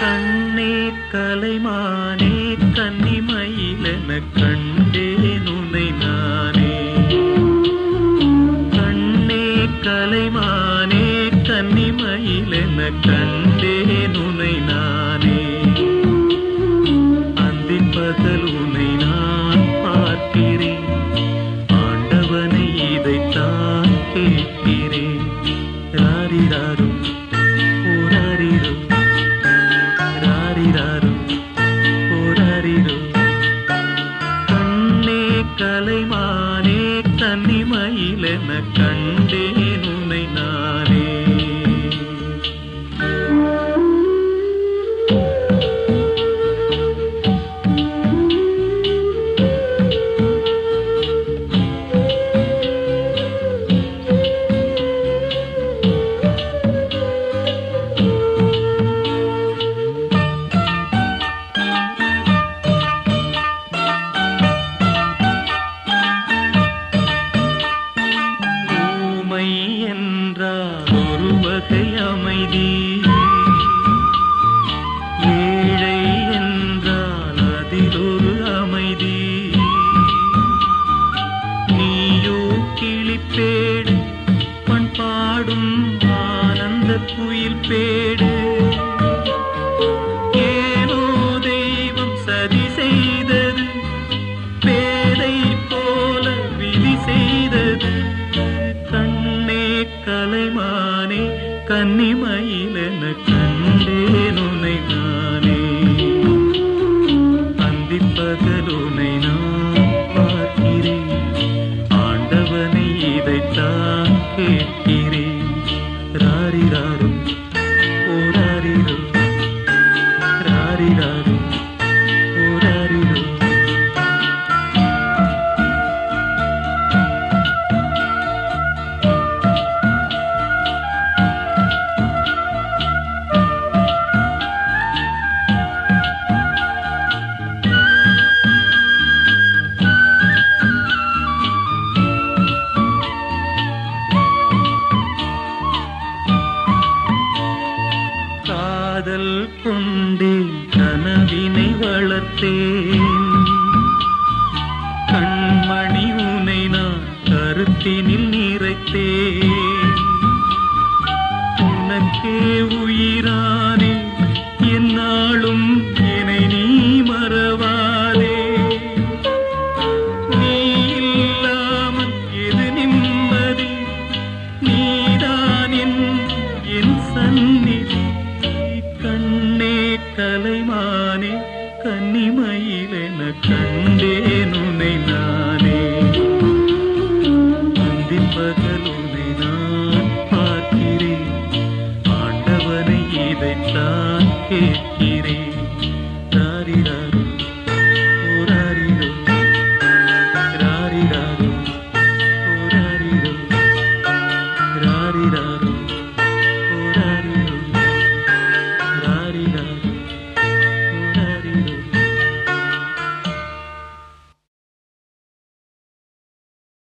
கண்ணே கலைமானே கன்னிமயிலென கண்டே. கன்னிமயிலென கண்டேன் பேடு. ஏனோ தெய்வம் சதி செய்தது பேதை போல விதி செய்தது. கண்ணே கலைமானே கன்னிமயிலென கண்டேன் உனை நானே. அந்திப்பகலுனை நான் பார்க்கிறேன். ஆண்டவனை இதைத்தான் கேட்கிறேன் リラリ கொண்டு கனவினை வளர்த்தேன். கண்மணி உனை நான் கருத்தினில் நிறைத்தேன். கலைமானே கன்னிமயிலென கண்டேன் உன்னை நானே. அந்தின் பகல் உன்னை நான் பார்க்கிறேன். ஆண்டவனை இதைத்தான் கேட்கிறேன்.